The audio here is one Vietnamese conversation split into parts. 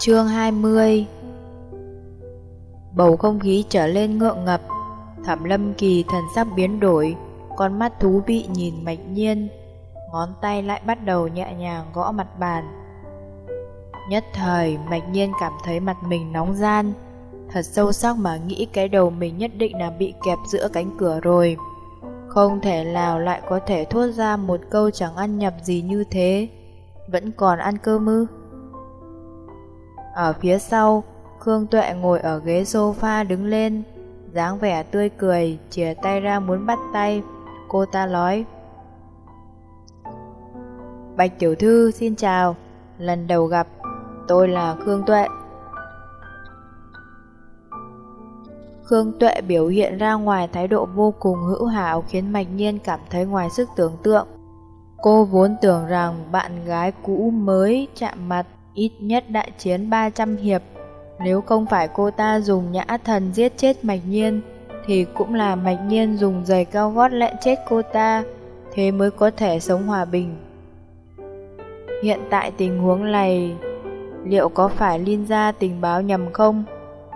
Chương 20 Bầu không khí trở lên ngượng ngập, Thẩm lâm kỳ thần sắc biến đổi, Con mắt thú vị nhìn mạch nhiên, Ngón tay lại bắt đầu nhẹ nhàng gõ mặt bàn. Nhất thời, mạch nhiên cảm thấy mặt mình nóng gian, Thật sâu sắc mà nghĩ cái đầu mình nhất định là bị kẹp giữa cánh cửa rồi. Không thể nào lại có thể thốt ra một câu chẳng ăn nhập gì như thế. Vẫn còn ăn cơm ư ở phía sau, Khương Tuệ ngồi ở ghế sofa đứng lên, dáng vẻ tươi cười, Chìa tay ra muốn bắt tay. Cô ta nói, Bạch Tiểu Thư, xin chào. Lần đầu gặp, Tôi là Khương Tuệ. Khương Tuệ biểu hiện ra ngoài thái độ vô cùng hữu hảo, khiến Mạch Nhiên cảm thấy ngoài sức tưởng tượng. Cô vốn tưởng rằng bạn gái cũ mới chạm mặt ít nhất đại chiến 300 hiệp. Nếu không phải cô ta dùng nhã thần giết chết Mạch Nhiên, thì cũng là Mạch Nhiên dùng giày cao gót lẽ chết cô ta, thế mới có thể sống hòa bình. Hiện tại tình huống này, liệu có phải Linh ra tình báo nhầm không?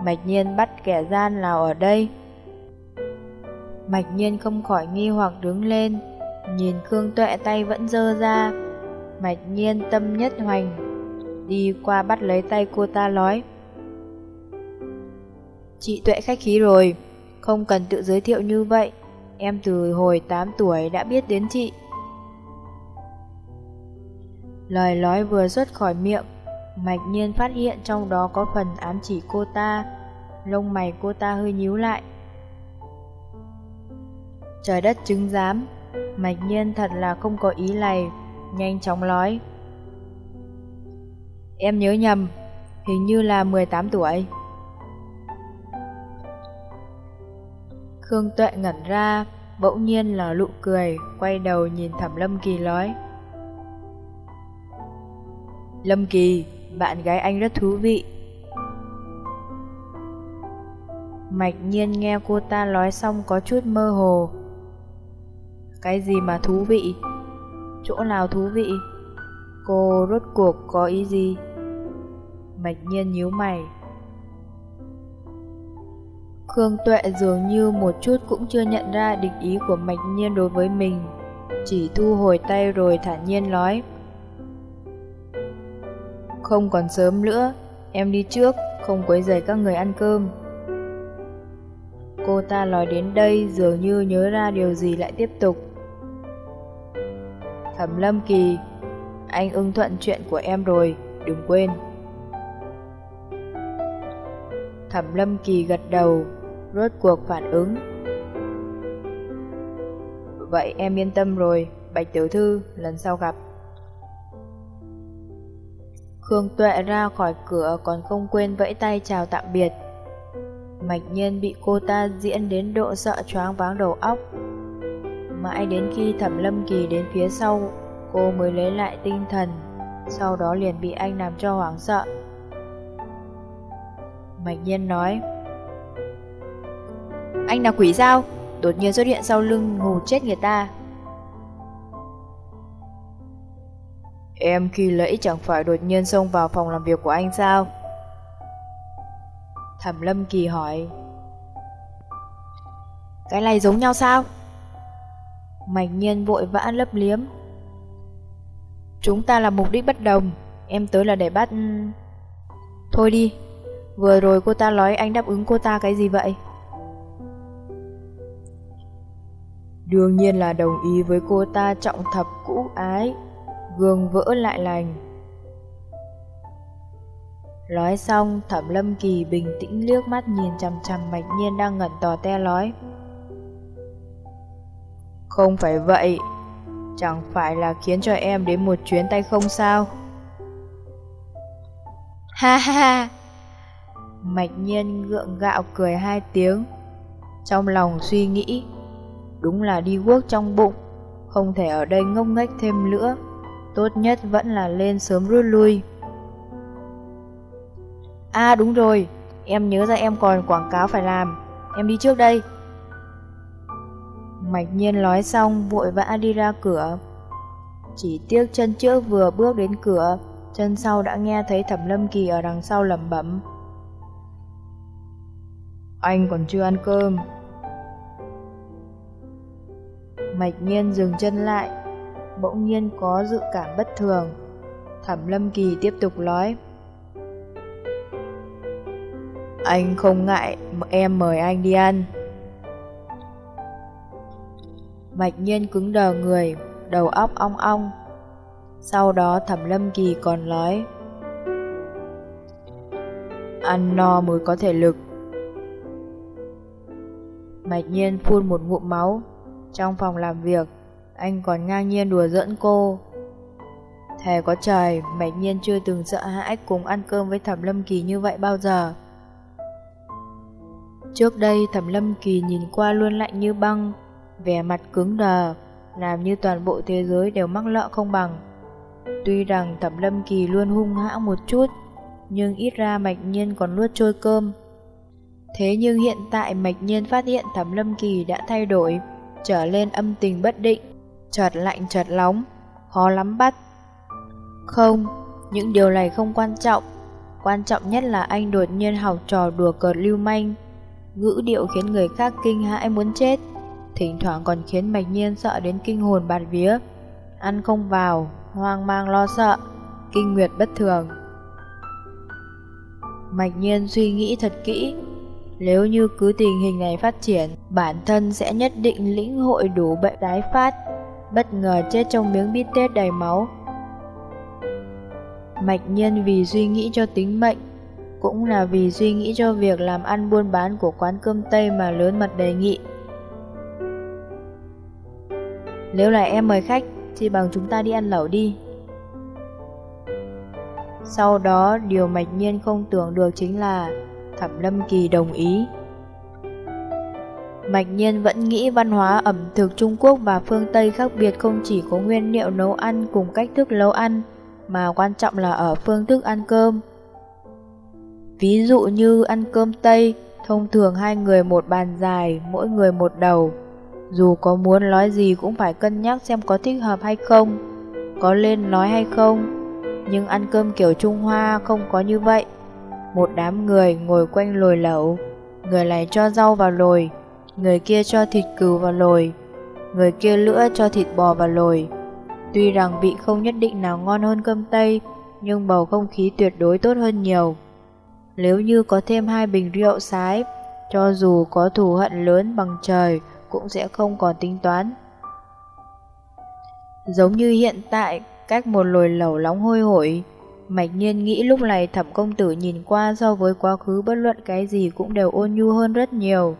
Mạch nhiên bắt kẻ gian nào ở đây? Mạch nhiên không khỏi nghi hoặc đứng lên, nhìn Khương Tuệ tay vẫn dơ ra. Mạch nhiên tâm nhất hoành, đi qua bắt lấy tay cô ta nói. Chị Tuệ khách khí rồi, không cần tự giới thiệu như vậy, em từ hồi 8 tuổi đã biết đến chị. Lời nói vừa xuất khỏi miệng, Mạch nhiên phát hiện trong đó có phần ám chỉ cô ta Lông mày cô ta hơi nhíu lại Trời đất chứng giám Mạch nhiên thật là không có ý này Nhanh chóng nói Em nhớ nhầm, Hình như là 18 tuổi Khương Tuệ ngẩn ra, Bỗng nhiên là lụ cười, Quay đầu nhìn thẩm Lâm Kỳ nói Lâm Kỳ, bạn gái anh rất thú vị. Mạch nhiên nghe cô ta nói xong có chút mơ hồ. Cái gì mà thú vị? Chỗ nào thú vị? Cô rốt cuộc có ý gì? Mạch nhiên nhíu mày. Khương Tuệ dường như một chút cũng chưa nhận ra địch ý của Mạch Nhiên đối với mình, chỉ thu hồi tay rồi thản nhiên nói. Không còn sớm nữa, em đi trước, không quấy rầy các người ăn cơm. Cô ta nói đến đây dường như nhớ ra điều gì lại tiếp tục. Thẩm Lâm Kỳ, anh ưng thuận chuyện của em rồi, đừng quên. Thẩm Lâm Kỳ gật đầu, rốt cuộc phản ứng. Vậy em yên tâm rồi, Bạch Tiểu Thư, lần sau gặp. Khương Tuệ ra khỏi cửa còn không quên vẫy tay chào tạm biệt. Mạch nhiên bị cô ta diễn đến độ sợ choáng váng đầu óc. Mãi đến khi thẩm lâm kỳ đến phía sau, cô mới lấy lại tinh thần, sau đó liền bị anh làm cho hoảng sợ. Mạch nhiên nói, Anh là quỷ sao? Đột nhiên xuất hiện sau lưng hù chết người ta. Em khi lẫy chẳng phải đột nhiên xông vào phòng làm việc của anh sao? Thẩm Lâm Kỳ hỏi. Cái này giống nhau sao? Mạch nhiên vội vã lấp liếm. Chúng ta là mục đích bất đồng, em tới là để bắt... Thôi đi, vừa rồi cô ta nói anh đáp ứng cô ta cái gì vậy? Đương nhiên là đồng ý với cô ta trọng thập cũ ái gương vỡ lại lành. Nói xong, thẩm lâm kỳ bình tĩnh liếc mắt nhìn chằm chằm mạch nhiên đang ngẩn tò te nói. Không phải vậy, chẳng phải là khiến cho em đến một chuyến tay không sao? Ha ha ha! Mạch nhiên gượng gạo cười hai tiếng, trong lòng suy nghĩ, đúng là đi guốc trong bụng, không thể ở đây ngốc nghếch thêm nữa tốt nhất vẫn là lên sớm rút lui. À đúng rồi, em nhớ ra em còn quảng cáo phải làm, em đi trước đây. Mạch nhiên nói xong vội vã đi ra cửa. Chỉ tiếc chân trước vừa bước đến cửa, chân sau đã nghe thấy Thẩm Lâm Kỳ ở đằng sau lẩm bẩm. Anh còn chưa ăn cơm. Mạch nhiên dừng chân lại, bỗng nhiên có dự cảm bất thường. Thẩm Lâm Kỳ tiếp tục nói. Anh không ngại em mời anh đi ăn. Mạch nhiên cứng đờ người, đầu óc ong ong. Sau đó Thẩm Lâm Kỳ còn nói Ăn no mới có thể lực. Mạch nhiên phun một ngụm máu. Trong phòng làm việc Anh còn ngang nhiên đùa giỡn cô. Thề có trời Mạch nhiên chưa từng sợ hãi cùng ăn cơm với Thẩm Lâm Kỳ như vậy bao giờ. Trước đây Thẩm Lâm Kỳ nhìn qua luôn lạnh như băng. Vẻ mặt cứng đờ Làm như toàn bộ thế giới đều mắc lợ không bằng Tuy rằng Thẩm Lâm Kỳ luôn hung hãng một chút, nhưng ít ra Mạch Nhiên còn nuốt trôi cơm. Thế nhưng hiện tại Mạch Nhiên phát hiện Thẩm Lâm Kỳ đã thay đổi, trở lên âm tình bất định, chợt lạnh chợt nóng, khó lắm bắt. Không, những điều này không quan trọng, quan trọng nhất là anh đột nhiên học trò đùa cợt lưu manh, ngữ điệu khiến người khác kinh hãi muốn chết, thỉnh thoảng còn khiến Mạch Nhiên sợ đến kinh hồn bạt vía. Ăn không vào, hoang mang lo sợ, kinh nguyệt bất thường. Mạch nhiên suy nghĩ thật kỹ, nếu như cứ tình hình này phát triển, bản thân sẽ nhất định lĩnh hội đủ bệnh tái phát, bất ngờ chết trong miếng bít tết đầy máu. Mạch nhiên vì suy nghĩ cho tính mệnh, cũng là vì suy nghĩ cho việc làm ăn buôn bán của quán cơm Tây mà lớn mặt đề nghị. Nếu là em mời khách, thì bằng chúng ta đi ăn lẩu đi. Sau đó, điều mạch nhiên không tưởng được chính là Thẩm Lâm Kỳ đồng ý. Mạch nhiên vẫn nghĩ văn hóa ẩm thực Trung Quốc và phương Tây khác biệt không chỉ có nguyên liệu nấu ăn cùng cách thức nấu ăn, mà quan trọng là ở phương thức ăn cơm. Ví dụ như ăn cơm Tây, thông thường hai người một bàn dài, mỗi người một đầu. Dù có muốn nói gì cũng phải cân nhắc xem có thích hợp hay không, có lên nói hay không. Nhưng ăn cơm kiểu Trung Hoa không có như vậy. Một đám người ngồi quanh lồi lẩu, người này cho rau vào lồi, người kia cho thịt cừu vào lồi, người kia lửa cho thịt bò vào lồi. Tuy rằng vị không nhất định nào ngon hơn cơm Tây, nhưng bầu không khí tuyệt đối tốt hơn nhiều. Nếu như có thêm hai bình rượu sái, cho dù có thù hận lớn bằng trời, cũng sẽ không còn tính toán. Giống như hiện tại, cách một lồi lẩu nóng hôi hổi, Mạch nhiên nghĩ lúc này thẩm công tử nhìn qua so với quá khứ bất luận cái gì cũng đều ôn nhu hơn rất nhiều.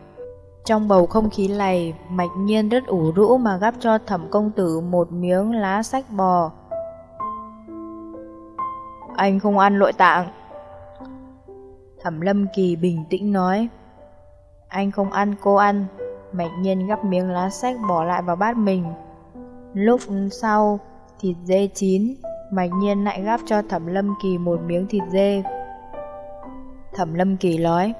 Trong bầu không khí này, mạch nhiên rất ủ rũ mà gắp cho thẩm công tử một miếng lá sách bò. Anh không ăn nội tạng. Thẩm lâm kỳ bình tĩnh nói. Anh không ăn cô ăn. Mạch nhiên gắp miếng lá sách bỏ lại vào bát mình. Lúc sau, thịt dê chín, Mạch nhiên lại gắp cho Thẩm Lâm Kỳ một miếng thịt dê. Thẩm Lâm Kỳ nói,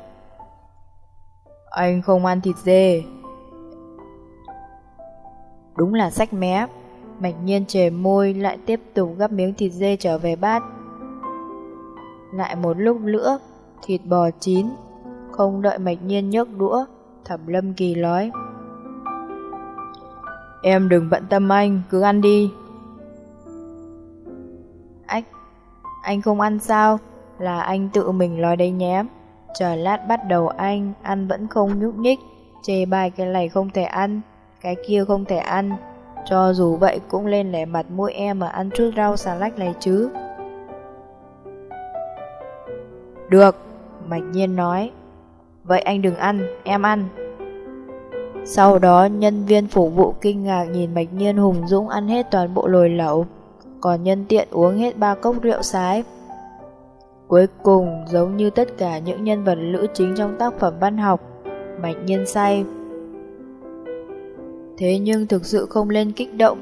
Anh không ăn thịt dê. Đúng là sách mé. Mạch nhiên chề môi lại tiếp tục gắp miếng thịt dê trở về bát. Lại một lúc nữa, thịt bò chín, không đợi mạch nhiên nhấc đũa, Thẩm Lâm Kỳ nói. Em đừng bận tâm anh, cứ ăn đi. Ách, anh không ăn sao? Là anh tự mình nói đấy nhé. Chờ lát bắt đầu anh, ăn vẫn không nhúc nhích. Chê bài cái này không thể ăn Cái kia không thể ăn. Cho dù vậy cũng lên lẻ mặt mũi em mà ăn chút rau xà lách này chứ. Được, Mạch Nhiên nói. Vậy anh đừng ăn, em ăn sau đó nhân viên phục vụ kinh ngạc nhìn Bạch Nhiên hùng dũng ăn hết toàn bộ lồi lẩu, còn nhân tiện uống hết ba cốc rượu sái. Cuối cùng, giống như tất cả những nhân vật nữ chính trong tác phẩm văn học, Bạch Nhiên say. Thế nhưng thực sự không lên kích động,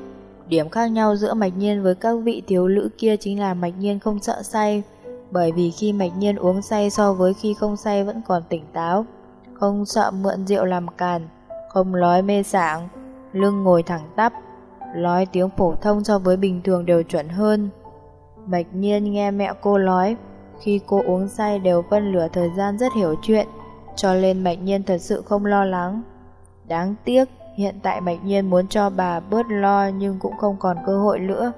điểm khác nhau giữa Mạch Nhiên với các vị thiếu nữ kia chính là Mạch Nhiên không sợ say, bởi vì khi Mạch Nhiên uống say so với khi không say vẫn còn tỉnh táo, không sợ mượn rượu làm càn, không nói mê sảng, lưng ngồi thẳng tắp, nói tiếng phổ thông so với bình thường đều chuẩn hơn. Mạch nhiên nghe mẹ cô nói, khi cô uống say đều phân lửa thời gian rất hiểu chuyện, cho nên Mạch nhiên thật sự không lo lắng. Đáng tiếc, hiện tại Mạch nhiên muốn cho bà bớt lo nhưng cũng không còn cơ hội nữa.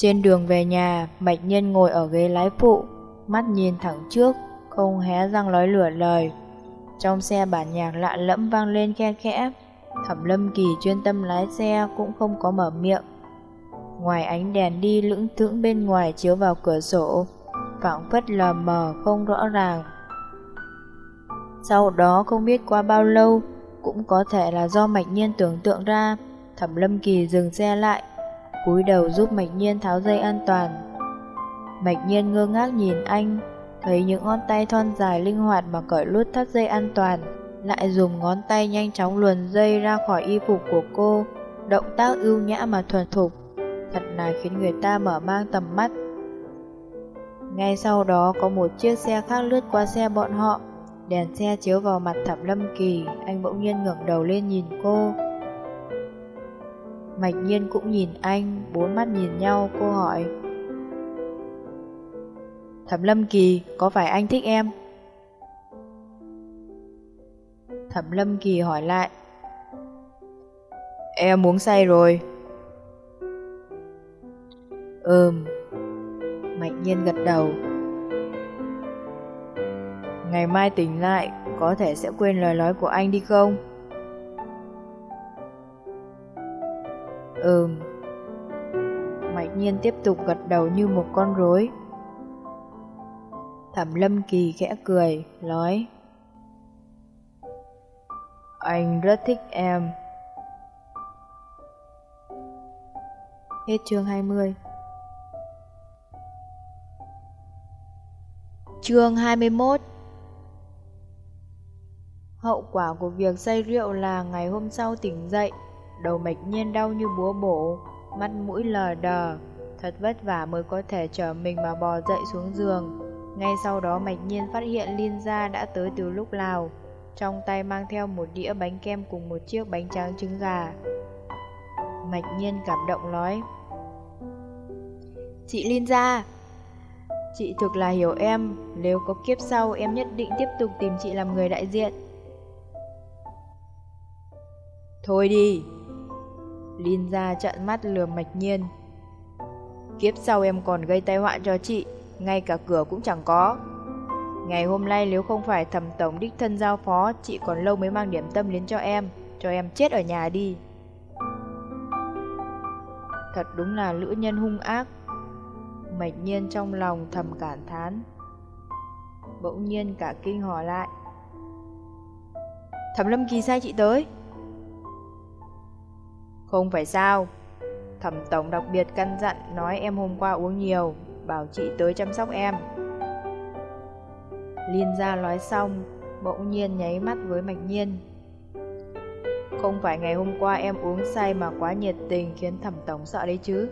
Trên đường về nhà, Mạch nhiên ngồi ở ghế lái phụ, mắt nhìn thẳng trước, không hé răng nói lửa lời. Trong xe bản nhạc lạ lẫm vang lên khe khẽ, Thẩm Lâm Kỳ chuyên tâm lái xe cũng không có mở miệng. Ngoài ánh đèn đi lững thững bên ngoài chiếu vào cửa sổ, phảng phất lờ mờ không rõ ràng. Sau đó không biết qua bao lâu, cũng có thể là do Mạch Nhiên tưởng tượng ra, Thẩm Lâm Kỳ dừng xe lại, cúi đầu giúp Mạch Nhiên tháo dây an toàn. Mạch Nhiên ngơ ngác nhìn anh, thấy những ngón tay thon dài linh hoạt mà cởi lút thắt dây an toàn, lại dùng ngón tay nhanh chóng luồn dây ra khỏi y phục của cô, động tác ưu nhã mà thuần thục, thật là khiến người ta mở mang tầm mắt. Ngay sau đó có một chiếc xe khác lướt qua xe bọn họ, đèn xe chiếu vào mặt Thẩm Lâm Kỳ, anh bỗng nhiên ngẩng đầu lên nhìn cô. Mạch Nhiên cũng nhìn anh, bốn mắt nhìn nhau, cô hỏi: Thẩm Lâm Kỳ, có phải anh thích em? Thẩm Lâm Kỳ hỏi lại. Em uống say rồi. Ừm. Mạch Nhiên gật đầu. Ngày mai tỉnh lại, có thể sẽ quên lời nói của anh đi không? Ừm. Mạch Nhiên tiếp tục gật đầu như một con rối. Thẩm Lâm Kỳ khẽ cười, nói Anh rất thích em Hết chương 20 Chương 21 Hậu quả của việc say rượu là ngày hôm sau tỉnh dậy, đầu mạch nhiên đau như búa bổ, mắt mũi lờ đờ, thật vất vả mới có thể trở mình mà bò dậy xuống giường. Ngay sau đó Mạch Nhiên phát hiện Liên Gia đã tới từ lúc nào, trong tay mang theo một đĩa bánh kem cùng một chiếc bánh tráng trứng gà. Mạch Nhiên cảm động nói, Chị Liên Gia, chị thực là hiểu em, nếu có kiếp sau em nhất định tiếp tục tìm chị làm người đại diện. Thôi đi, linh ra trợn mắt lừa Mạch Nhiên. Kiếp sau em còn gây tai họa cho chị ngay cả cửa cũng chẳng có. Ngày hôm nay nếu không phải thẩm tổng đích thân giao phó, chị còn lâu mới mang điểm tâm đến cho em, cho em chết ở nhà đi. Thật đúng là lữ nhân hung ác. Mạch nhiên trong lòng thầm cảm thán. Bỗng nhiên cả kinh hò lại. Thẩm lâm kỳ sai chị tới. Không phải sao. Thẩm tổng đặc biệt căn dặn nói em hôm qua uống nhiều, bảo chị tới chăm sóc em. Liên gia nói xong, bỗng nhiên nháy mắt với Mạch Nhiên. Không phải ngày hôm qua em uống say mà quá nhiệt tình khiến thẩm tổng sợ đấy chứ.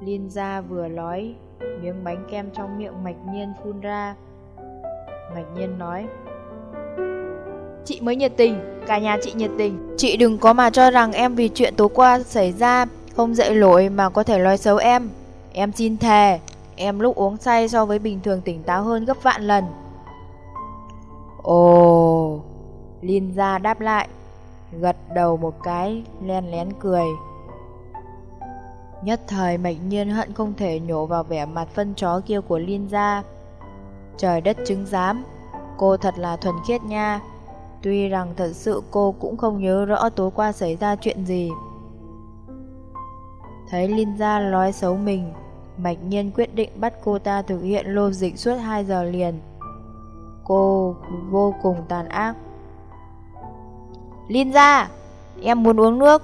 Liên gia vừa nói, miếng bánh kem trong miệng Mạch Nhiên phun ra. Mạch Nhiên nói, Chị mới nhiệt tình, cả nhà chị nhiệt tình. Chị đừng có mà cho rằng em vì chuyện tối qua xảy ra, không dạy lỗi mà có thể nói xấu em. Em xin thề, em lúc uống say so với bình thường tỉnh táo hơn gấp vạn lần. Ồ, Linh ra đáp lại, gật đầu một cái, len lén cười. Nhất thời mạch nhiên hận không thể nhổ vào vẻ mặt phân chó kia của Linh ra. Trời đất chứng giám, cô thật là thuần khiết nha. Tuy rằng thật sự cô cũng không nhớ rõ tối qua xảy ra chuyện gì. Thấy Linh gia nói xấu mình, Mạch Nhiên quyết định bắt cô ta thực hiện lô dịch suốt 2 giờ liền. Cô vô cùng tàn ác. Linh gia em muốn uống nước.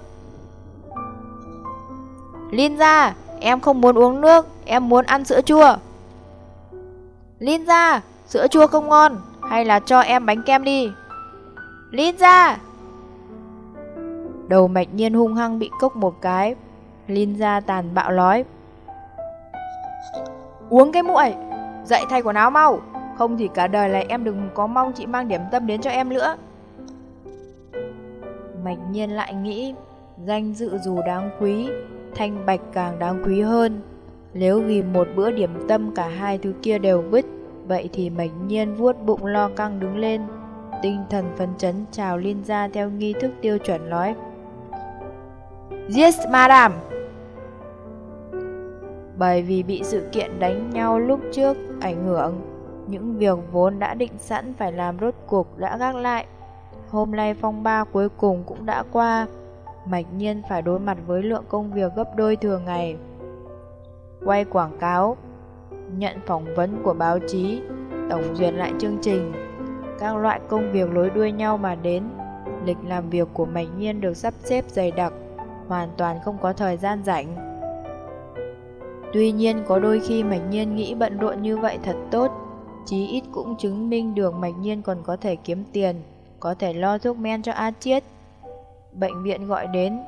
Linh gia em không muốn uống nước, em muốn ăn sữa chua. Linh gia sữa chua không ngon, hay là cho em bánh kem đi. Linh ra. Đầu mạch nhiên hung hăng bị cốc một cái. Lin ra tàn bạo nói. Uống cái muội Dậy thay quần áo mau Không thì cả đời này em đừng có mong chị mang điểm tâm đến cho em nữa Mạch nhiên lại nghĩ Danh dự dù đáng quý, thanh bạch càng đáng quý hơn. Nếu vì một bữa điểm tâm cả hai thứ kia đều vứt, vậy thì mạch nhiên vuốt bụng lo căng đứng lên. Tinh thần phấn chấn chào liên ra theo nghi thức tiêu chuẩn nói. Yes, madam! Bởi vì bị sự kiện đánh nhau lúc trước ảnh hưởng, những việc vốn đã định sẵn phải làm rốt cuộc đã gác lại. Hôm nay phong ba cuối cùng cũng đã qua, mạch nhiên phải đối mặt với lượng công việc gấp đôi thường ngày. Quay quảng cáo, nhận phỏng vấn của báo chí, tổng duyệt lại chương trình, các loại công việc lối đuôi nhau mà đến. Lịch làm việc của mạch nhiên được sắp xếp dày đặc, hoàn toàn không có thời gian rảnh. Tuy nhiên có đôi khi Mạch Nhiên nghĩ bận rộn như vậy thật tốt, chí ít cũng chứng minh được Mạch Nhiên còn có thể kiếm tiền, có thể lo thuốc men cho A Chiết. Bệnh viện gọi đến,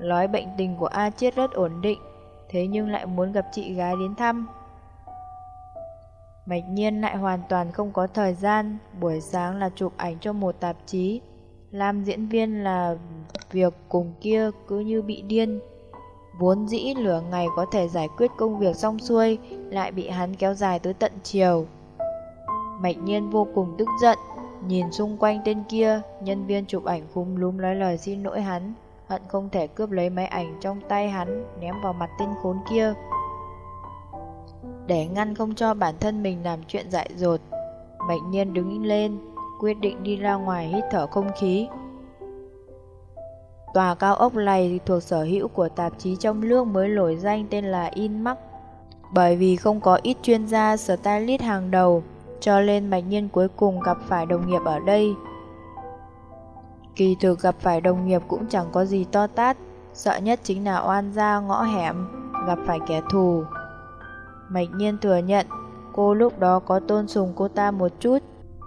nói bệnh tình của A Chiết rất ổn định, thế nhưng lại muốn gặp chị gái đến thăm. Mạch Nhiên lại hoàn toàn không có thời gian, buổi sáng là chụp ảnh cho một tạp chí, làm diễn viên là việc cùng kia cứ như bị điên. Vốn dĩ lửa ngày có thể giải quyết công việc xong xuôi, lại bị hắn kéo dài tới tận chiều. Mạch nhiên vô cùng tức giận, nhìn xung quanh tên kia, nhân viên chụp ảnh khúm lúm nói lời xin lỗi hắn, hận không thể cướp lấy máy ảnh trong tay hắn, ném vào mặt tên khốn kia. Để ngăn không cho bản thân mình làm chuyện dại dột, bệnh nhiên đứng lên, quyết định đi ra ngoài hít thở không khí. Tòa cao ốc này thuộc sở hữu của tạp chí trong nước mới nổi danh tên là Inmark. Bởi vì không có ít chuyên gia stylist hàng đầu, cho nên Mạch Nhiên cuối cùng gặp phải đồng nghiệp ở đây. Kỳ thực gặp phải đồng nghiệp cũng chẳng có gì to tát, sợ nhất chính là oan gia ngõ hẻm, gặp phải kẻ thù. Mạch Nhiên thừa nhận, cô lúc đó có tôn sùng cô ta một chút,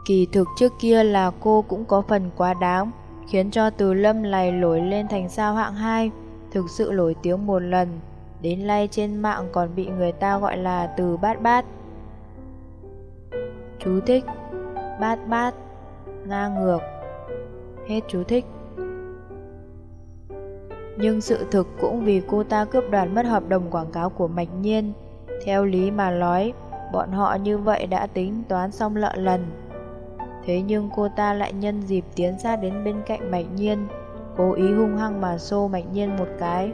kỳ thực trước kia là cô cũng có phần quá đáng, khiến cho Từ Lâm này nổi lên thành sao hạng 2, thực sự nổi tiếng một lần, đến nay trên mạng còn bị người ta gọi là từ bát bát. Chú thích Bát bát Ngang ngược Hết chú thích Nhưng sự thực cũng vì cô ta cướp đoạt mất hợp đồng quảng cáo của Mạch Nhiên theo lý mà nói Bọn họ như vậy đã tính toán xong lợ lần Thế nhưng cô ta lại nhân dịp tiến ra đến bên cạnh Mạch Nhiên, cố ý hung hăng mà xô Mạch Nhiên một cái.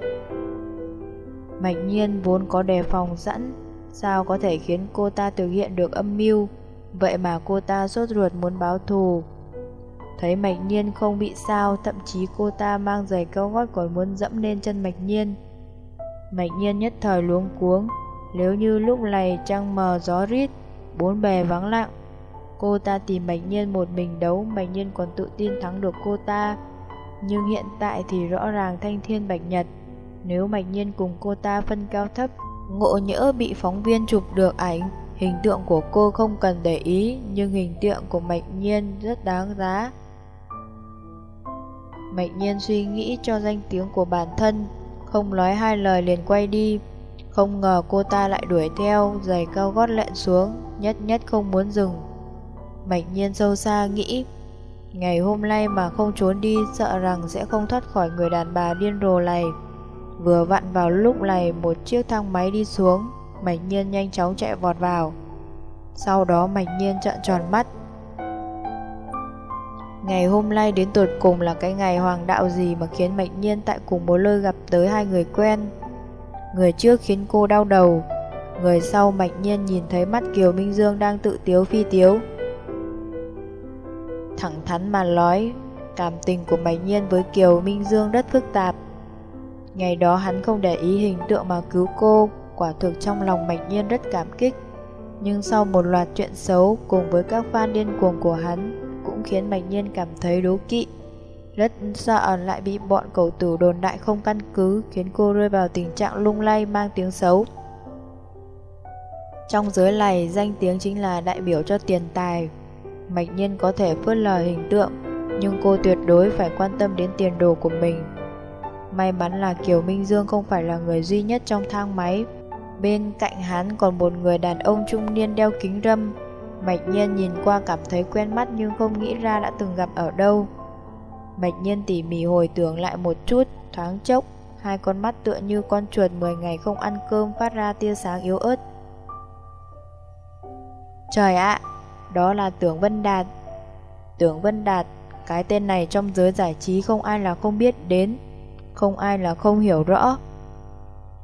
Mạch Nhiên vốn có đề phòng sẵn, sao có thể khiến cô ta thực hiện được âm mưu, vậy mà cô ta sốt ruột muốn báo thù. Thấy Mạch Nhiên không bị sao, thậm chí cô ta mang giày cao gót còn muốn dẫm lên chân Mạch Nhiên. Mạch Nhiên nhất thời luống cuống, nếu như lúc này trăng mờ gió rít, bốn bề vắng lặng, Cô ta tìm Bạch Nhiên một mình đấu, Bạch Nhiên còn tự tin thắng được cô ta. Nhưng hiện tại thì rõ ràng thanh thiên Bạch Nhật. Nếu Bạch Nhiên cùng cô ta phân cao thấp, ngộ nhỡ bị phóng viên chụp được ảnh, hình tượng của cô không cần để ý, nhưng hình tượng của Bạch Nhiên rất đáng giá. Bạch Nhiên suy nghĩ cho danh tiếng của bản thân, không nói hai lời liền quay đi. Không ngờ cô ta lại đuổi theo, giày cao gót lẹn xuống, nhất nhất không muốn dừng. Bạch nhiên sâu xa nghĩ Ngày hôm nay mà không trốn đi Sợ rằng sẽ không thoát khỏi người đàn bà điên rồ này Vừa vặn vào lúc này Một chiếc thang máy đi xuống Mạch nhiên nhanh chóng chạy vọt vào Sau đó Mạch nhiên trợn tròn mắt Ngày hôm nay đến tột cùng là cái ngày hoàng đạo gì mà khiến Mạch Nhiên tại cùng một nơi gặp tới hai người quen. Người trước khiến cô đau đầu, người sau mạch Nhiên nhìn thấy mắt Kiều Minh Dương đang tự tiếu phi tiếu. Thẳng thắn mà nói, cảm tình của mạch Nhiên với Kiều Minh Dương rất phức tạp. Ngày đó hắn không để ý hình tượng mà cứu cô, quả thực trong lòng mạch Nhiên rất cảm kích. Nhưng sau một loạt chuyện xấu cùng với các fan điên cuồng của hắn, cũng khiến mạch Nhiên cảm thấy đố kỵ. Rất sợ lại bị bọn cầu tử đồn đại không căn cứ khiến cô rơi vào tình trạng lung lay mang tiếng xấu. Trong giới này, danh tiếng chính là đại biểu cho tiền tài, Mạch Nhiên có thể phớt lờ hình tượng, nhưng cô tuyệt đối phải quan tâm đến tiền đồ của mình. May mắn là Kiều Minh Dương không phải là người duy nhất trong thang máy. Bên cạnh hắn còn một người đàn ông trung niên đeo kính râm. Mạch Nhiên nhìn qua cảm thấy quen mắt nhưng không nghĩ ra đã từng gặp ở đâu. Mạch Nhiên tỉ mỉ hồi tưởng lại một chút, thoáng chốc, hai con mắt tựa như con chuột 10 ngày không ăn cơm phát ra tia sáng yếu ớt. Trời ạ, đó là Tưởng Vân Đạt. Tưởng Vân Đạt, cái tên này trong giới giải trí không ai là không biết đến, không ai là không hiểu rõ.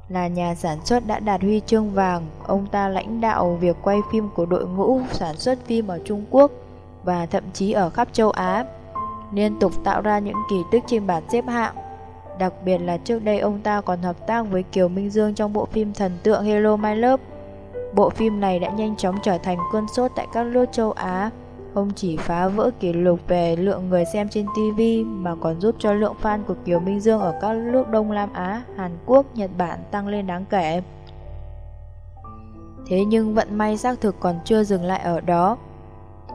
Là nhà sản xuất đã đạt huy chương vàng, ông ta lãnh đạo việc quay phim của đội ngũ sản xuất phim ở Trung Quốc và thậm chí ở khắp châu Á, liên tục tạo ra những kỳ tích trên bảng xếp hạng. Đặc biệt là trước đây ông ta còn hợp tác với Kiều Minh Dương trong bộ phim thần tượng Hello My Love. Bộ phim này đã nhanh chóng trở thành cơn sốt tại các nước châu Á, không chỉ phá vỡ kỷ lục về lượng người xem trên TV mà còn giúp cho lượng fan của Kiều Minh Dương ở các nước Đông Nam Á, Hàn Quốc, Nhật Bản tăng lên đáng kể. Thế nhưng vận may xác thực còn chưa dừng lại ở đó.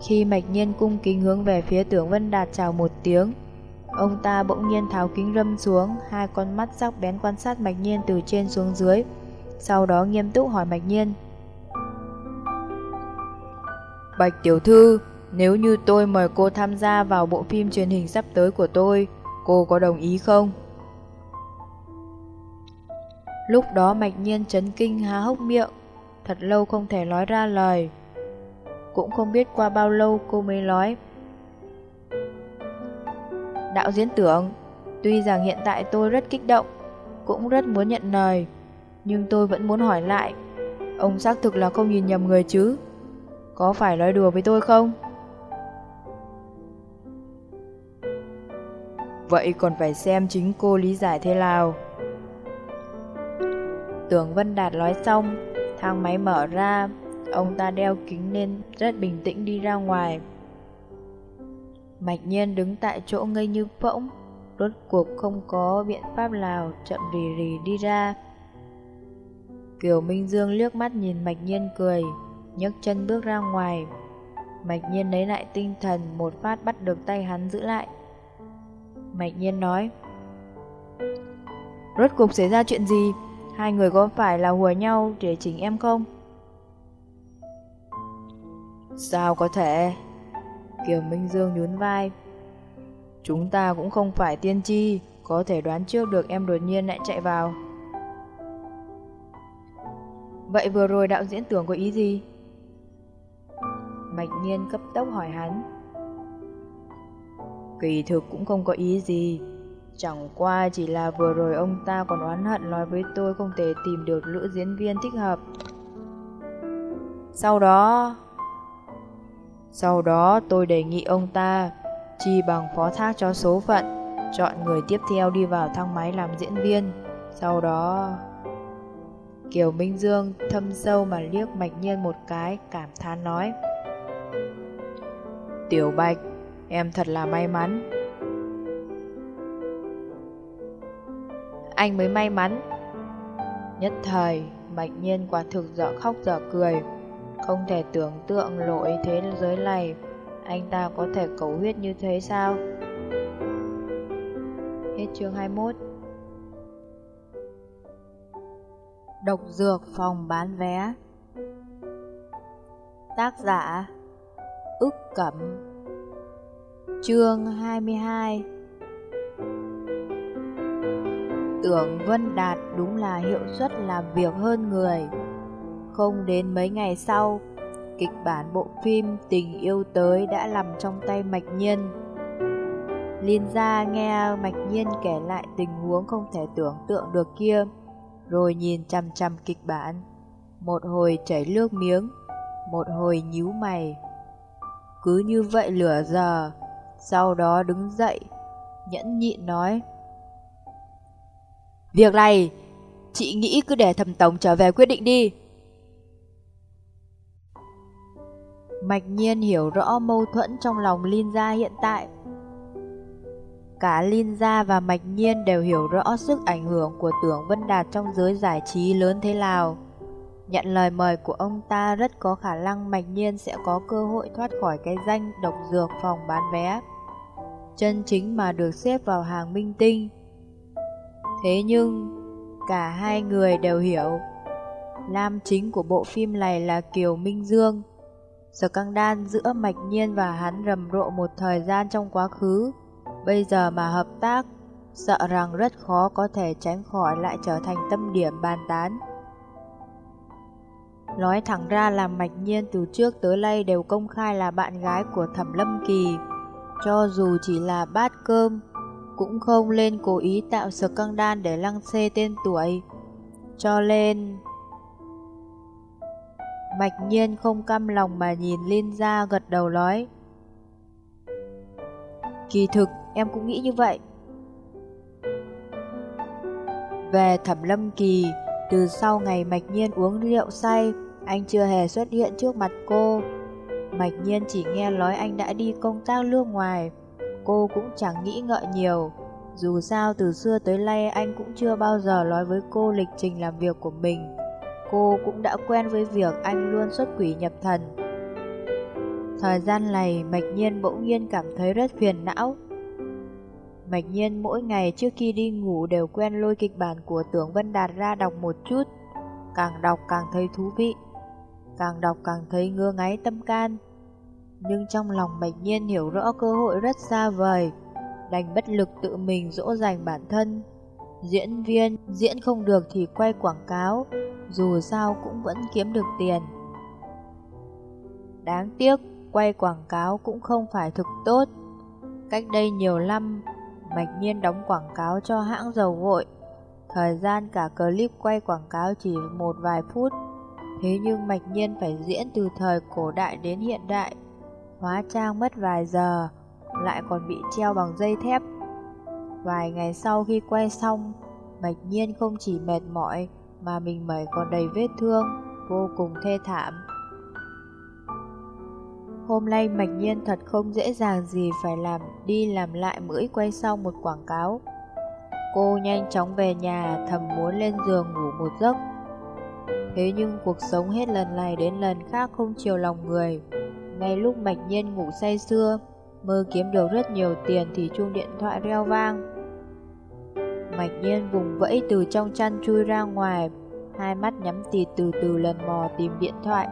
Khi mạch nhiên cung kính hướng về phía tưởng Vân Đạt chào một tiếng, ông ta bỗng nhiên tháo kính râm xuống, hai con mắt sắc bén quan sát mạch nhiên từ trên xuống dưới. Sau đó nghiêm túc hỏi mạch nhiên. Bạch tiểu thư, nếu như tôi mời cô tham gia vào bộ phim truyền hình sắp tới của tôi, cô có đồng ý không? Lúc đó mạch nhiên chấn kinh há hốc miệng, thật lâu không thể nói ra lời. Cũng không biết qua bao lâu cô mới nói. Đạo diễn tưởng, tuy rằng hiện tại tôi rất kích động, cũng rất muốn nhận lời, nhưng tôi vẫn muốn hỏi lại, ông xác thực là không nhìn nhầm người chứ? Có phải nói đùa với tôi không? Vậy còn phải xem chính cô lý giải thế nào. Tưởng Vân Đạt nói xong, thang máy mở ra, ông ta đeo kính nên rất bình tĩnh đi ra ngoài. Mạch nhiên đứng tại chỗ ngây như phỗng, rốt cuộc không có biện pháp nào chậm rì rì đi ra. Kiều Minh Dương liếc mắt nhìn Mạch nhiên cười, nhấc chân bước ra ngoài. Mạch nhiên lấy lại tinh thần một phát bắt được tay hắn giữ lại. Mạch nhiên nói Rốt cuộc xảy ra chuyện gì? Hai người có phải là hùa nhau để chỉnh em không? Sao có thể? Kiều Minh Dương nhún vai. Chúng ta cũng không phải tiên tri, Có thể đoán trước được em đột nhiên lại chạy vào. Vậy vừa rồi đạo diễn tưởng có ý gì? Mạch nhiên cấp tốc hỏi hắn. Kỳ thực cũng không có ý gì. Chẳng qua chỉ là vừa rồi ông ta còn oán hận nói với tôi không thể tìm được nữ diễn viên thích hợp. Sau đó sau đó tôi đề nghị ông ta Chi bằng phó thác cho số phận, Chọn người tiếp theo đi vào thang máy làm diễn viên. Sau đó, Kiều Minh Dương thâm sâu mà liếc mạch nhiên một cái, Cảm thán nói, Tiểu Bạch, Em thật là may mắn. Anh mới may mắn. Nhất thời, mạch nhiên quả thực dở khóc dở cười. Không thể tưởng tượng lỗi thế giới này. Anh ta có thể cầu huyết như thế sao? Hết chương 21 Độc dược phòng bán vé. Tác giả Ức Cẩm. Chương 22 Tưởng Vân Đạt đúng là hiệu suất làm việc hơn người. Không đến mấy ngày sau Kịch bản bộ phim Tình yêu tới đã nằm trong tay Mạch Nhiên Liên gia nghe Mạch Nhiên kể lại tình huống không thể tưởng tượng được kia Rồi nhìn chằm chằm kịch bản Một hồi chảy nước miếng Một hồi nhíu mày Cứ như vậy lửa giờ sau đó đứng dậy, nhẫn nhịn nói. Việc này, chị nghĩ cứ để thẩm tổng trở về quyết định đi. Mạch nhiên hiểu rõ mâu thuẫn trong lòng Linh Gia hiện tại. Cả Linh Gia và Mạch nhiên đều hiểu rõ sức ảnh hưởng của tưởng Vân Đạt trong giới giải trí lớn thế nào. Nhận lời mời của ông ta rất có khả năng Mạch Nhiên sẽ có cơ hội thoát khỏi cái danh độc dược phòng bán vé. Chân chính mà được xếp vào hàng minh tinh. Thế nhưng, cả hai người đều hiểu. Nam chính của bộ phim này là Kiều Minh Dương. Sở căng đan giữa Mạch Nhiên và hắn rầm rộ một thời gian trong quá khứ. Bây giờ mà hợp tác, sợ rằng rất khó có thể tránh khỏi lại trở thành tâm điểm bàn tán. Nói thẳng ra là Mạch Nhiên từ trước tới nay đều công khai là bạn gái của Thẩm Lâm Kỳ, cho dù chỉ là bát cơm, cũng không lên cố ý tạo sự căng đan để lăng xê tên tuổi. Cho nên... Mạch Nhiên không căm lòng mà nhìn Linh ra gật đầu nói. Kỳ thực, em cũng nghĩ như vậy. Về Thẩm Lâm Kỳ, từ sau ngày Mạch Nhiên uống rượu say, anh chưa hề xuất hiện trước mặt cô. Mạch Nhiên chỉ nghe nói anh đã đi công tác nước ngoài. Cô cũng chẳng nghĩ ngợi nhiều. Dù sao từ xưa tới nay anh cũng chưa bao giờ nói với cô lịch trình làm việc của mình. Cô cũng đã quen với việc anh luôn xuất quỷ nhập thần. Thời gian này Mạch Nhiên bỗng nhiên cảm thấy rất phiền não. Mạch Nhiên mỗi ngày trước khi đi ngủ đều quen lôi kịch bản của Tưởng Vân Đạt ra đọc một chút. Càng đọc càng thấy thú vị, càng đọc càng thấy ngơ ngáy tâm can. Nhưng trong lòng Mạch Nhiên hiểu rõ cơ hội rất xa vời, đành bất lực tự mình dỗ dành bản thân. Diễn viên diễn không được thì quay quảng cáo, dù sao cũng vẫn kiếm được tiền. Đáng tiếc, quay quảng cáo cũng không phải thực tốt. Cách đây nhiều năm, Mạch Nhiên đóng quảng cáo cho hãng dầu gội. Thời gian cả clip quay quảng cáo chỉ một vài phút. Thế nhưng Mạch Nhiên phải diễn từ thời cổ đại đến hiện đại. Hóa trang mất vài giờ, lại còn bị treo bằng dây thép. Vài ngày sau khi quay xong, Mạch Nhiên không chỉ mệt mỏi mà mình mẩy còn đầy vết thương, vô cùng thê thảm. Hôm nay Mạch Nhiên thật không dễ dàng gì phải làm đi làm lại mỗi quay xong một quảng cáo. Cô nhanh chóng về nhà thầm muốn lên giường ngủ một giấc. Thế nhưng cuộc sống hết lần này đến lần khác không chiều lòng người. Ngay lúc Mạch Nhiên ngủ say sưa, mơ kiếm được rất nhiều tiền thì chuông điện thoại reo vang. Mạch Nhiên vùng vẫy từ trong chăn chui ra ngoài, hai mắt nhắm tịt từ từ lần mò tìm điện thoại.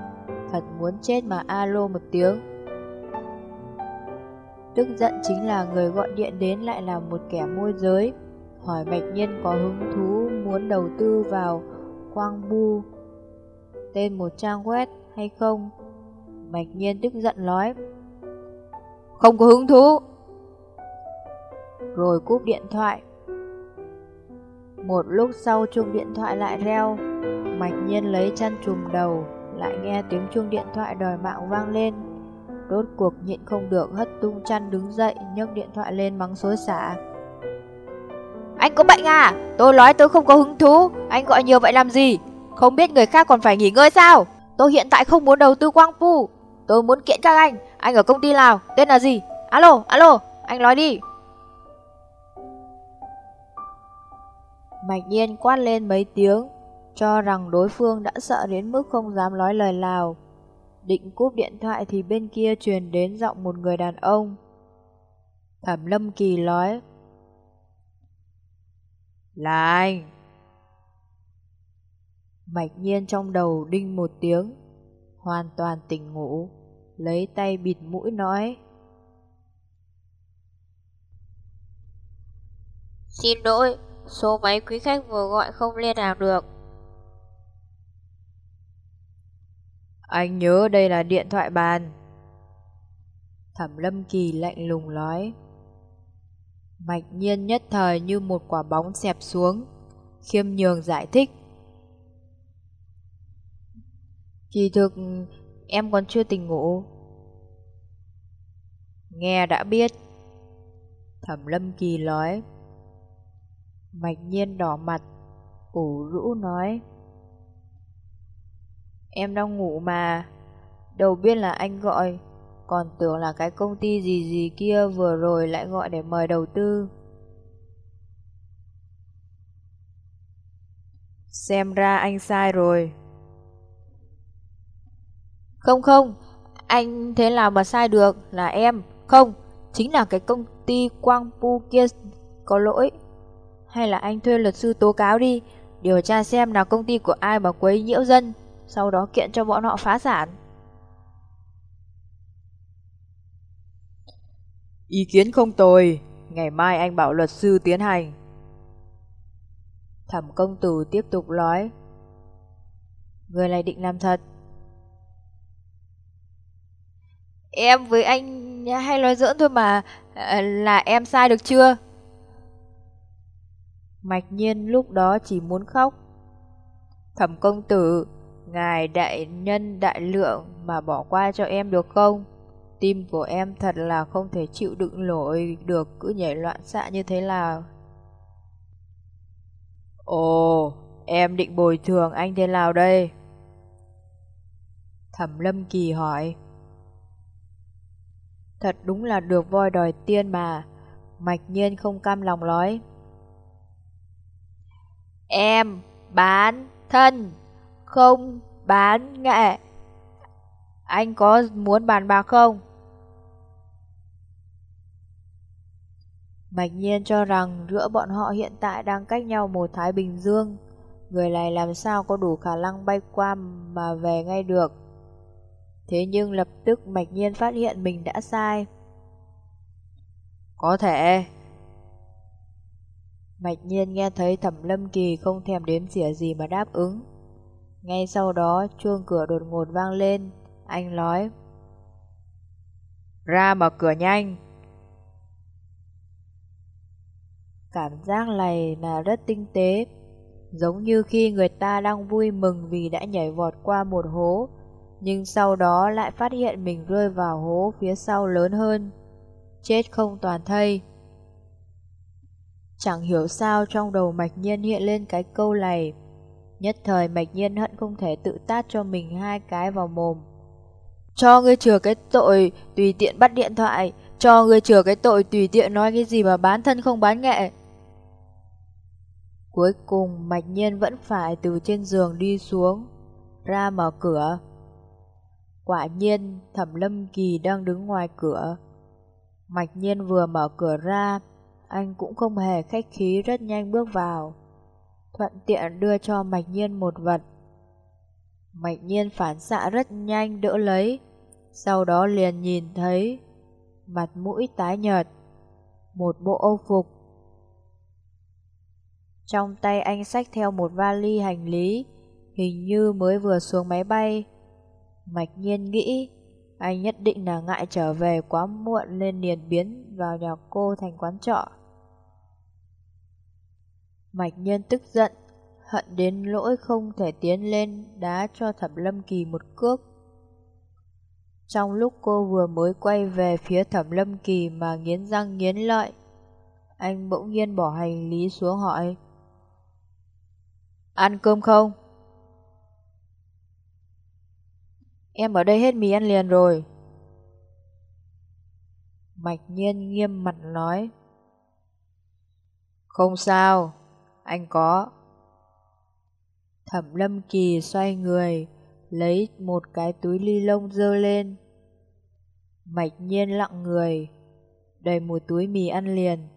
Thật muốn chết mà alo một tiếng. Tức giận chính là người gọi điện đến lại là một kẻ môi giới, hỏi Mạch Nhiên có hứng thú muốn đầu tư vào Quang Bu, tên một trang web hay không. Mạch Nhiên tức giận nói, không có hứng thú. Rồi cúp điện thoại. Một lúc sau chuông điện thoại lại reo, Mạch Nhiên lấy chăn trùm đầu, lại nghe tiếng chuông điện thoại đòi mạng vang lên. Rốt cuộc nhịn không được hất tung chăn đứng dậy nhấc điện thoại lên mắng xối xả. Anh có bệnh à? Tôi nói tôi không có hứng thú, anh gọi nhiều vậy làm gì? Không biết người khác còn phải nghỉ ngơi sao? Tôi hiện tại không muốn đầu tư quang phu. Tôi muốn kiện các anh. Anh ở công ty nào? Tên là gì? Alo, alo, anh nói đi. Mạch nhiên quát lên mấy tiếng, cho rằng đối phương đã sợ đến mức không dám nói lời nào. Định cúp điện thoại thì bên kia truyền đến giọng một người đàn ông. Thẩm Lâm Kỳ nói. Là anh. Mạch nhiên trong đầu đinh một tiếng, hoàn toàn tỉnh ngủ, lấy tay bịt mũi nói. Xin lỗi, số máy quý khách vừa gọi không liên lạc được. Anh nhớ đây là điện thoại bàn. Thẩm Lâm Kỳ lạnh lùng nói. Mạch nhiên nhất thời như một quả bóng xẹp xuống. Khiêm nhường giải thích. Kỳ thực em còn chưa tỉnh ngủ. Nghe đã biết. Thẩm Lâm Kỳ nói. Mạch nhiên đỏ mặt, ủ rũ nói. Em đang ngủ mà, đầu biết là anh gọi, còn tưởng là cái công ty gì gì kia vừa rồi lại gọi để mời đầu tư. Xem ra anh sai rồi. Không không, anh thế nào mà sai được là em. Không, chính là cái công ty Quang Pu kia có lỗi. Hay là anh thuê luật sư tố cáo đi, điều tra xem nào công ty của ai mà quấy nhiễu dân, sau đó kiện cho bọn họ phá sản. Ý kiến không tồi, ngày mai anh bảo luật sư tiến hành. Thẩm công tử tiếp tục nói. Người này định làm thật. Em với anh hay nói giỡn thôi mà, ờ, là em sai được chưa? Mạch nhiên lúc đó chỉ muốn khóc. Thẩm công tử, ngài đại nhân đại lượng mà bỏ qua cho em được không? Tim của em thật là không thể chịu đựng nổi được cứ nhảy loạn xạ như thế nào. Ồ, em định bồi thường anh thế nào đây? Thẩm Lâm Kỳ hỏi. Thật đúng là được voi đòi tiên mà. Mạch nhiên không cam lòng nói. Em bán thân, không bán nghệ. Anh có muốn bàn bạc không? Mạch nhiên cho rằng giữa bọn họ hiện tại đang cách nhau một Thái Bình Dương. Người này làm sao có đủ khả năng bay qua mà về ngay được. Thế nhưng lập tức Mạch nhiên phát hiện mình đã sai. Có thể. Mạch nhiên nghe thấy Thẩm Lâm Kỳ không thèm đếm xỉa gì mà đáp ứng. Ngay sau đó chuông cửa đột ngột vang lên. Anh nói. Ra mở cửa nhanh. Cảm giác này là rất tinh tế, giống như khi người ta đang vui mừng vì đã nhảy vọt qua một hố, nhưng sau đó lại phát hiện mình rơi vào hố phía sau lớn hơn. Chết không toàn thây. Chẳng hiểu sao trong đầu Mạch Nhiên hiện lên cái câu này. Nhất thời Mạch Nhiên hận không thể tự tát cho mình hai cái vào mồm. Cho ngươi chừa cái tội tùy tiện bắt điện thoại, cho ngươi chừa cái tội tùy tiện nói cái gì mà bán thân không bán nghệ. Cuối cùng Mạch Nhiên vẫn phải từ trên giường đi xuống, ra mở cửa. Quả nhiên Thẩm Lâm Kỳ đang đứng ngoài cửa. Mạch Nhiên vừa mở cửa ra, anh cũng không hề khách khí rất nhanh bước vào. Thuận tiện đưa cho Mạch Nhiên một vật. Mạch Nhiên phản xạ rất nhanh đỡ lấy, sau đó liền nhìn thấy mặt mũi tái nhợt, một bộ âu phục trong tay anh xách theo một vali hành lý, hình như mới vừa xuống máy bay. Mạch nhiên nghĩ, anh nhất định là ngại trở về quá muộn nên liền biến vào nhà cô thành quán trọ. Mạch nhiên tức giận, hận đến lỗi không thể tiến lên đá cho Thẩm Lâm Kỳ một cước. Trong lúc cô vừa mới quay về phía Thẩm Lâm Kỳ mà nghiến răng nghiến lợi, anh bỗng nhiên bỏ hành lý xuống hỏi. Ăn cơm không? Em ở đây hết mì ăn liền rồi. Mạch nhiên nghiêm mặt nói. Không sao, anh có. Thẩm lâm kỳ xoay người, lấy một cái túi ly lông dơ lên. Mạch nhiên lặng người, đầy một túi mì ăn liền.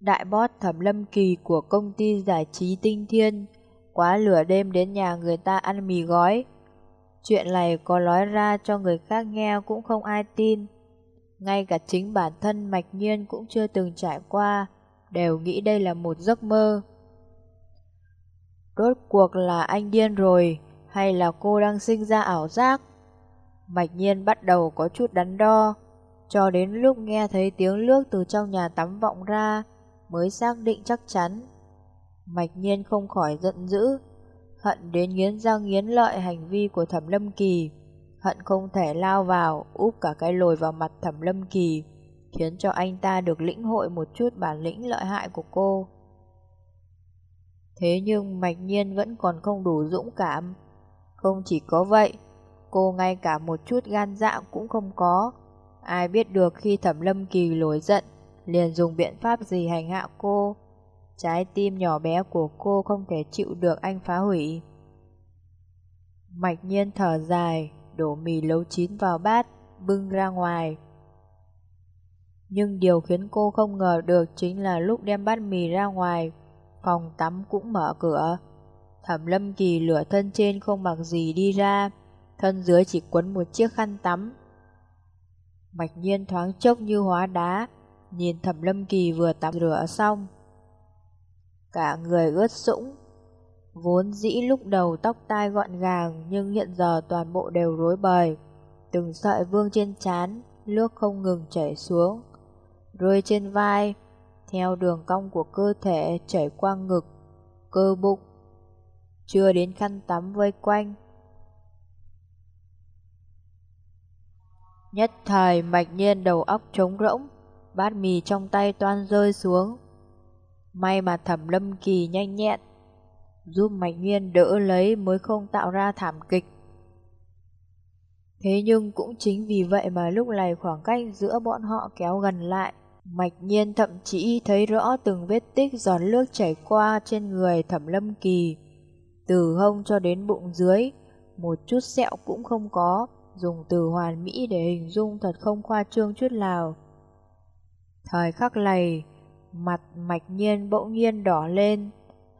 Đại boss Thẩm Lâm Kỳ của công ty giải trí Tinh Thiên quá lửa đêm đến nhà người ta ăn mì gói. Chuyện này có nói ra cho người khác nghe cũng không ai tin. Ngay cả chính bản thân Mạch Nhiên cũng chưa từng trải qua, đều nghĩ đây là một giấc mơ. Rốt cuộc là anh điên rồi, hay là cô đang sinh ra ảo giác? Mạch Nhiên bắt đầu có chút đắn đo, cho đến lúc nghe thấy tiếng nước từ trong nhà tắm vọng ra, mới xác định chắc chắn. Mạch nhiên không khỏi giận dữ, hận đến nghiến răng nghiến lợi hành vi của Thẩm Lâm Kỳ, hận không thể lao vào, úp cả cái lồi vào mặt Thẩm Lâm Kỳ, khiến cho anh ta được lĩnh hội một chút bản lĩnh lợi hại của cô. Thế nhưng Mạch Nhiên vẫn còn không đủ dũng cảm. Không chỉ có vậy, cô ngay cả một chút gan dạ cũng không có. Ai biết được khi Thẩm Lâm Kỳ nổi giận, liền dùng biện pháp gì hành hạ cô. Trái tim nhỏ bé của cô không thể chịu được anh phá hủy. Mạch nhiên thở dài, đổ mì nấu chín vào bát, bưng ra ngoài. Nhưng điều khiến cô không ngờ được chính là lúc đem bát mì ra ngoài, phòng tắm cũng mở cửa. Thẩm lâm kỳ lửa thân trên không mặc gì đi ra, thân dưới chỉ quấn một chiếc khăn tắm. Mạch nhiên thoáng chốc như hóa đá, nhìn thẩm lâm kỳ vừa tắm rửa xong. Cả người ướt sũng, vốn dĩ lúc đầu tóc tai gọn gàng nhưng hiện giờ toàn bộ đều rối bời. Từng sợi vương trên trán, nước không ngừng chảy xuống, rơi trên vai, theo đường cong của cơ thể chảy qua ngực, cơ bụng, chưa đến khăn tắm vây quanh. Nhất thời mạch nhiên đầu óc trống rỗng, bát mì trong tay toan rơi xuống. May mà thẩm lâm kỳ nhanh nhẹn, giúp mạch nhiên đỡ lấy mới không tạo ra thảm kịch. Thế nhưng cũng chính vì vậy mà lúc này khoảng cách giữa bọn họ kéo gần lại. Mạch nhiên thậm chí thấy rõ từng vết tích giọt nước chảy qua trên người thẩm lâm kỳ. Từ hông cho đến bụng dưới, một chút sẹo cũng không có, dùng từ hoàn mỹ để hình dung thật không khoa trương chút nào. Thời khắc này, mặt mạch nhiên bỗng nhiên đỏ lên,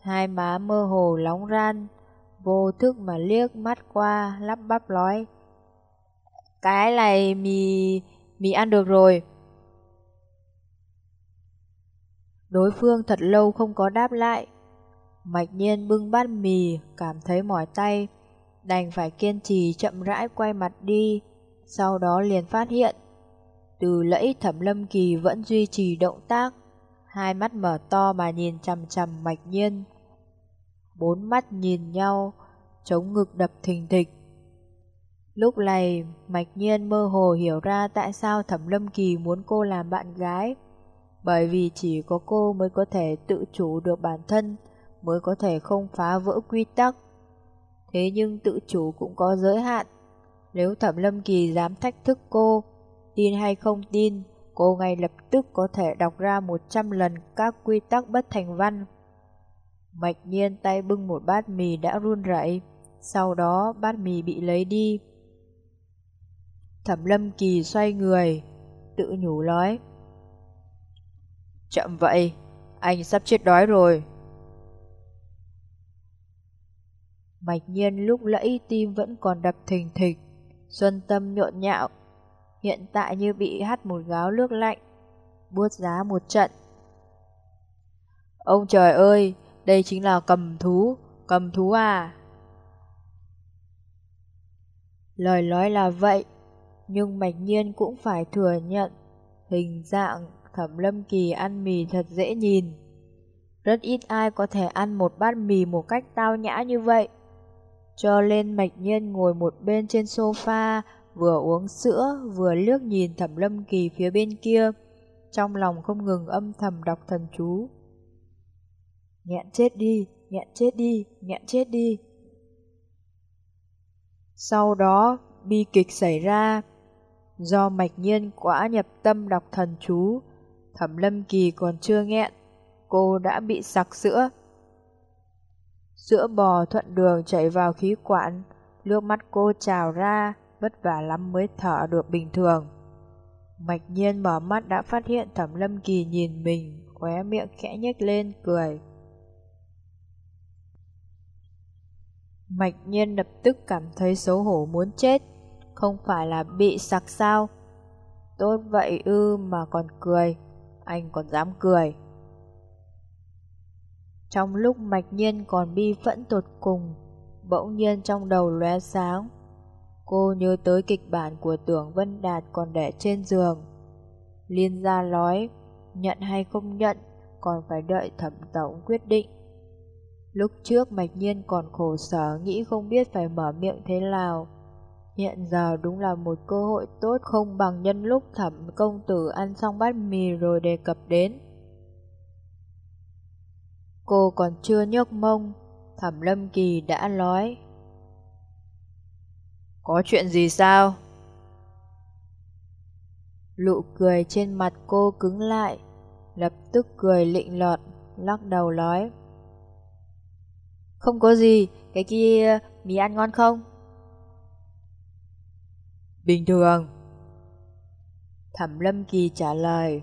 hai má mơ hồ nóng ran, vô thức mà liếc mắt qua, lắp bắp nói. Cái này mì... mì ăn được rồi. Đối phương thật lâu không có đáp lại. Mạch nhiên bưng bát mì, cảm thấy mỏi tay, đành phải kiên trì chậm rãi quay mặt đi, sau đó liền phát hiện. Từ lẫy thẩm lâm kỳ vẫn duy trì động tác, hai mắt mở to mà nhìn chằm chằm mạch nhiên. Bốn mắt nhìn nhau, chống ngực đập thình thịch. Lúc này, Mạch Nhiên mơ hồ hiểu ra tại sao Thẩm Lâm Kỳ muốn cô làm bạn gái. Bởi vì chỉ có cô mới có thể tự chủ được bản thân, mới có thể không phá vỡ quy tắc. Thế nhưng tự chủ cũng có giới hạn. Nếu Thẩm Lâm Kỳ dám thách thức cô, tin hay không tin, cô ngay lập tức có thể đọc ra 100 lần các quy tắc bất thành văn. Mạch nhiên tay bưng một bát mì đã run rẩy, sau đó bát mì bị lấy đi. Thẩm lâm kỳ xoay người, tự nhủ nói. Chậm vậy, anh sắp chết đói rồi. Mạch nhiên lúc lẫy tim vẫn còn đập thình thịch, xuân tâm nhộn nhạo, hiện tại như bị hắt một gáo nước lạnh, buốt giá một trận. Ông trời ơi, đây chính là cầm thú, cầm thú à? Lời nói là vậy, nhưng Mạch Nhiên cũng phải thừa nhận hình dạng Thẩm Lâm Kỳ ăn mì thật dễ nhìn. Rất ít ai có thể ăn một bát mì một cách tao nhã như vậy. Cho nên Mạch Nhiên ngồi một bên trên sofa, vừa uống sữa, vừa lướt nhìn Thẩm Lâm Kỳ phía bên kia, trong lòng không ngừng âm thầm đọc thần chú. Nghẹn chết đi, nghẹn chết đi, nghẹn chết đi. Sau đó, bi kịch xảy ra. Do mạch nhiên quá nhập tâm đọc thần chú, thẩm lâm kỳ còn chưa nghẹn, cô đã bị sặc sữa. Sữa bò thuận đường chảy vào khí quản, nước mắt cô trào ra, vất vả lắm mới thở được bình thường. Mạch nhiên mở mắt đã phát hiện thẩm lâm kỳ nhìn mình, khóe miệng khẽ nhếch lên, cười. Mạch nhiên lập tức cảm thấy xấu hổ muốn chết, không phải là bị sặc sao? Tốt vậy ư mà còn cười, anh còn dám cười. Trong lúc mạch nhiên còn bi phẫn tột cùng, bỗng nhiên trong đầu lóe sáng. Cô nhớ tới kịch bản của tưởng Vân Đạt còn để trên giường. Liên gia nói, nhận hay không nhận, còn phải đợi thẩm tổng quyết định. Lúc trước mạch nhiên còn khổ sở nghĩ không biết phải mở miệng thế nào. Hiện giờ đúng là một cơ hội tốt không bằng nhân lúc thẩm công tử ăn xong bát mì rồi đề cập đến. Cô còn chưa nhấc mông, thẩm lâm kỳ đã nói. Có chuyện gì sao? Lụ cười trên mặt cô cứng lại, lập tức cười lịnh lọt, lắc đầu nói. Không có gì, cái kia mì ăn ngon không? Bình thường. Thẩm Lâm Kỳ trả lời.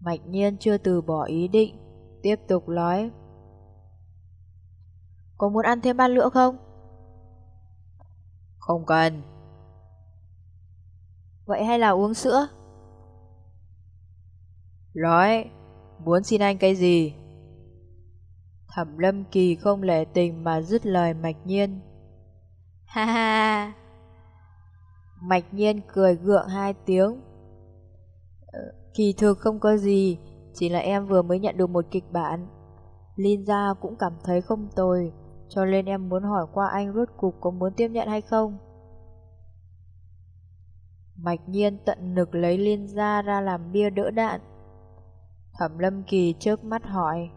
Mạch Nhiên chưa từ bỏ ý định, tiếp tục nói. Có muốn ăn thêm bát nữa không? Không cần. Vậy hay là uống sữa? Nói, muốn xin anh cái gì? Thẩm lâm kỳ không lẻ tình mà dứt lời mạch nhiên. Ha ha! Mạch nhiên cười gượng hai tiếng. Ờ, kỳ thực không có gì, chỉ là em vừa mới nhận được một kịch bản. Linh gia cũng cảm thấy không tồi, cho nên em muốn hỏi qua anh rốt cục có muốn tiếp nhận hay không. Mạch nhiên tận lực lấy Linh gia ra làm bia đỡ đạn. Thẩm lâm kỳ trước mắt hỏi.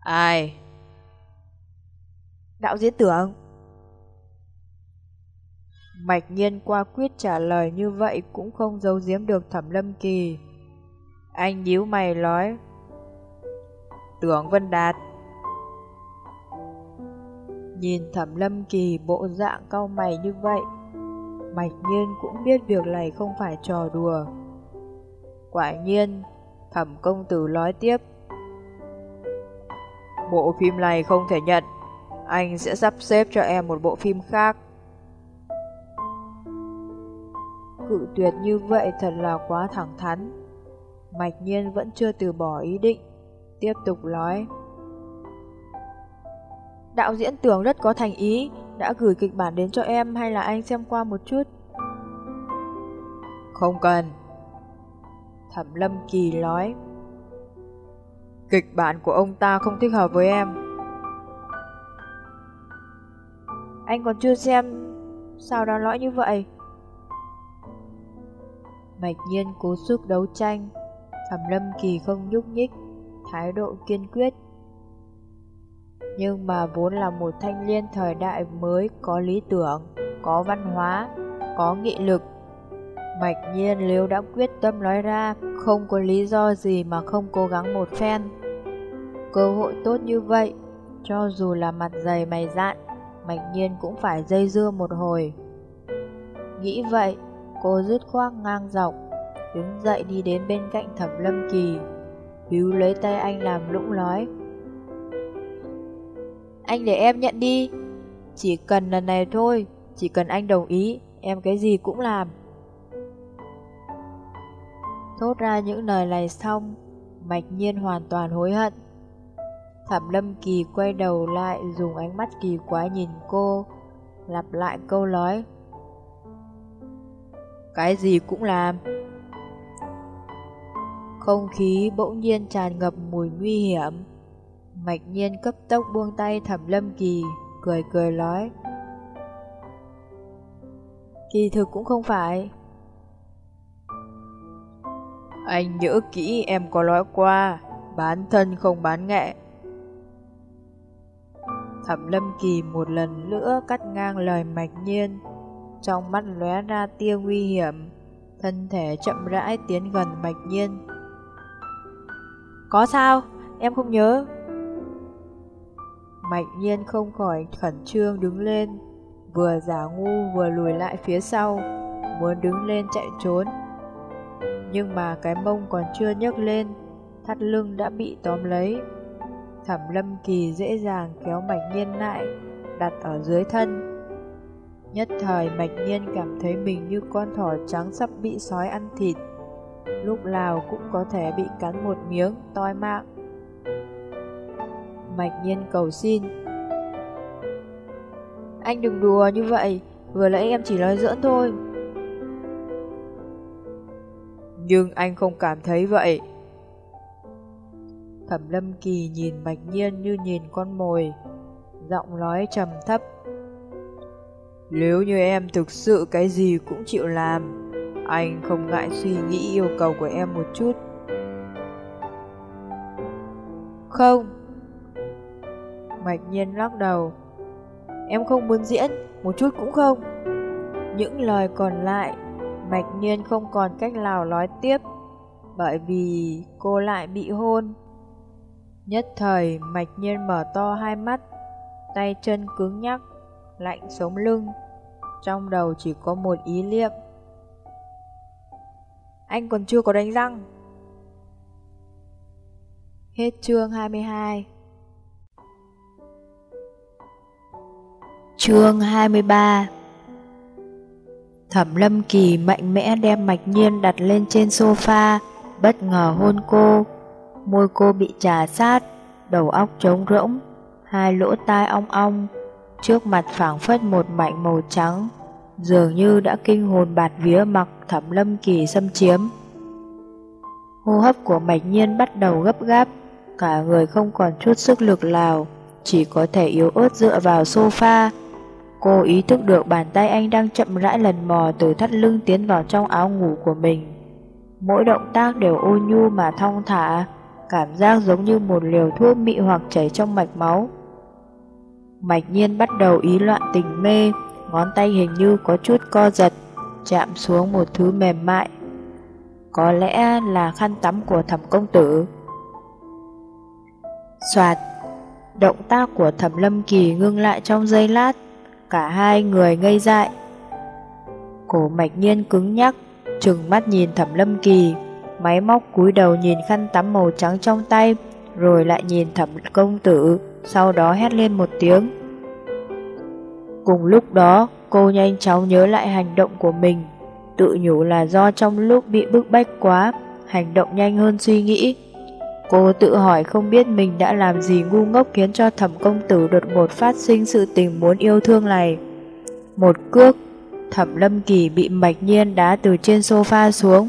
Ai? Đạo diễn tưởng. Mạch nhiên qua quyết trả lời như vậy cũng không giấu giếm được thẩm lâm kỳ. Anh nhíu mày nói. Tưởng Vân Đạt. Nhìn thẩm lâm kỳ bộ dạng cau mày như vậy, Mạch nhiên cũng biết việc này không phải trò đùa. Quả nhiên, thẩm công tử nói tiếp. Bộ phim này không thể nhận, anh sẽ sắp xếp cho em một bộ phim khác. Cự tuyệt như vậy thật là quá thẳng thắn. Mạch nhiên vẫn chưa từ bỏ ý định, tiếp tục nói. Đạo diễn tưởng rất có thành ý, đã gửi kịch bản đến cho em hay là anh xem qua một chút? Không cần. Thẩm Lâm Kỳ nói. Kịch bản của ông ta không thích hợp với em. Anh còn chưa xem, sao đã nói như vậy? Mạch nhiên cố sức đấu tranh, Thẩm Lâm Kỳ không nhúc nhích, thái độ kiên quyết. Nhưng mà vốn là một thanh niên thời đại mới có lý tưởng, có văn hóa, có nghị lực. Mạch nhiên Liêu đã quyết tâm nói ra, không có lý do gì mà không cố gắng một phen. Cơ hội tốt như vậy, cho dù là mặt dày mày dạn, Mạch nhiên cũng phải dây dưa một hồi. Nghĩ vậy, cô dứt khoác ngang dọc, đứng dậy đi đến bên cạnh thẩm lâm kỳ, Biếu lấy tay anh làm lũng nói. Anh để em nhận đi, chỉ cần lần này thôi, chỉ cần anh đồng ý, em cái gì cũng làm. Thốt ra những lời này xong, Mạch Nhiên hoàn toàn hối hận. Thẩm Lâm Kỳ quay đầu lại dùng ánh mắt kỳ quái nhìn cô, lặp lại câu nói. Cái gì cũng làm. Không khí bỗng nhiên tràn ngập mùi nguy hiểm. Mạch nhiên cấp tốc buông tay Thẩm Lâm Kỳ, cười cười nói. Kỳ thực cũng không phải. Anh nhớ kỹ em có nói qua, bán thân không bán nghệ. Thẩm Lâm Kỳ một lần nữa cắt ngang lời mạch nhiên, trong mắt lóe ra tia nguy hiểm, thân thể chậm rãi tiến gần mạch nhiên. Có sao? Em không nhớ. Mạch nhiên không khỏi khẩn trương đứng lên, vừa giả ngu vừa lùi lại phía sau, muốn đứng lên chạy trốn. Nhưng mà cái mông còn chưa nhấc lên, thắt lưng đã bị tóm lấy. Thẩm lâm kỳ dễ dàng kéo mạch nhiên lại, đặt ở dưới thân. Nhất thời mạch nhiên cảm thấy mình như con thỏ trắng sắp bị sói ăn thịt. Lúc nào cũng có thể bị cắn một miếng, toi mạng. Mạch nhiên cầu xin. Anh đừng đùa như vậy, vừa nãy em chỉ nói giỡn thôi. Nhưng anh không cảm thấy vậy. Thẩm lâm kỳ nhìn Bạch Nhiên như nhìn con mồi, giọng nói trầm thấp. Nếu như em thực sự cái gì cũng chịu làm, anh không ngại suy nghĩ yêu cầu của em một chút. Không. Mạch Nhiên lắc đầu. Em không muốn diễn, một chút cũng không. Những lời còn lại, Mạch Nhiên không còn cách nào nói tiếp, bởi vì cô lại bị hôn. Nhất thời Mạch Nhiên mở to hai mắt, tay chân cứng nhắc, lạnh sống lưng. Trong đầu chỉ có một ý niệm. Anh còn chưa có đánh răng. Hết chương 22 Chương 23 Thẩm Lâm Kỳ mạnh mẽ đem Mạch Nhiên đặt lên trên sofa, bất ngờ hôn cô. Môi cô bị trà sát, đầu óc trống rỗng, hai lỗ tai ong ong, trước mặt phảng phất một mảnh màu trắng, dường như đã kinh hồn bạt vía mặc Thẩm Lâm Kỳ xâm chiếm. Hô hấp của Mạch Nhiên bắt đầu gấp gáp, cả người không còn chút sức lực nào, chỉ có thể yếu ớt dựa vào sofa. Cô ý thức được bàn tay anh đang chậm rãi lần mò từ thắt lưng tiến vào trong áo ngủ của mình. Mỗi động tác đều ôn nhu mà thong thả, cảm giác giống như một liều thuốc mị hoặc chảy trong mạch máu. Mạch nhiên bắt đầu ý loạn tình mê, ngón tay hình như có chút co giật, chạm xuống một thứ mềm mại. Có lẽ là khăn tắm của thẩm công tử. Soạt, động tác của thẩm lâm kỳ ngưng lại trong giây lát, cả hai người ngây dại. Cổ mạch nhiên cứng nhắc, trừng mắt nhìn thẩm lâm kỳ, máy móc cúi đầu nhìn khăn tắm màu trắng trong tay, rồi lại nhìn thẩm công tử, sau đó hét lên một tiếng. Cùng lúc đó, cô nhanh chóng nhớ lại hành động của mình, tự nhủ là do trong lúc bị bức bách quá, hành động nhanh hơn suy nghĩ. Cô tự hỏi không biết mình đã làm gì ngu ngốc khiến cho thẩm công tử đột ngột phát sinh sự tình muốn yêu thương này. Một cước, thẩm lâm kỳ bị mạch nhiên đá từ trên sofa xuống.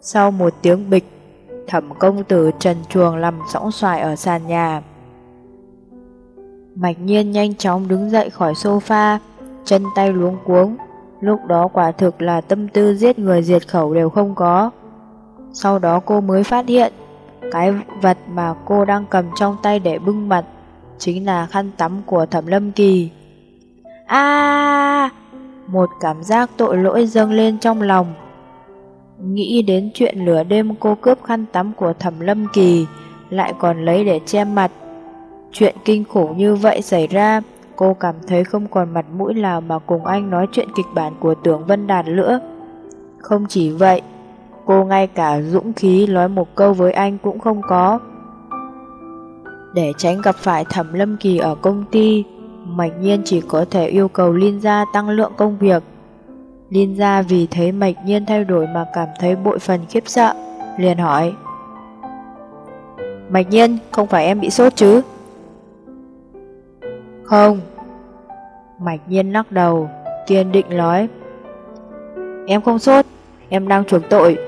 Sau một tiếng bịch, thẩm công tử trần chuồng nằm sõng xoài ở sàn nhà. Mạch nhiên nhanh chóng đứng dậy khỏi sofa, chân tay luống cuống. Lúc đó quả thực là tâm tư giết người diệt khẩu đều không có. Sau đó cô mới phát hiện, cái vật mà cô đang cầm trong tay để bưng mặt chính là khăn tắm của thẩm lâm kỳ. a Một cảm giác tội lỗi dâng lên trong lòng. Nghĩ đến chuyện lửa đêm cô cướp khăn tắm của thẩm lâm kỳ, lại còn lấy để che mặt. Chuyện kinh khủng như vậy xảy ra, cô cảm thấy không còn mặt mũi nào mà cùng anh nói chuyện kịch bản của tưởng Vân Đạt nữa. Không chỉ vậy, cô ngay cả dũng khí nói một câu với anh cũng không có. Để tránh gặp phải thẩm lâm kỳ ở công ty, Mạch Nhiên chỉ có thể yêu cầu Liên gia tăng lượng công việc. Liên gia vì thấy Mạch Nhiên thay đổi mà cảm thấy bội phần khiếp sợ, liền hỏi. Mạch Nhiên, không phải em bị sốt chứ? Không. Mạch Nhiên lắc đầu, kiên định nói. Em không sốt, em đang chuộc tội.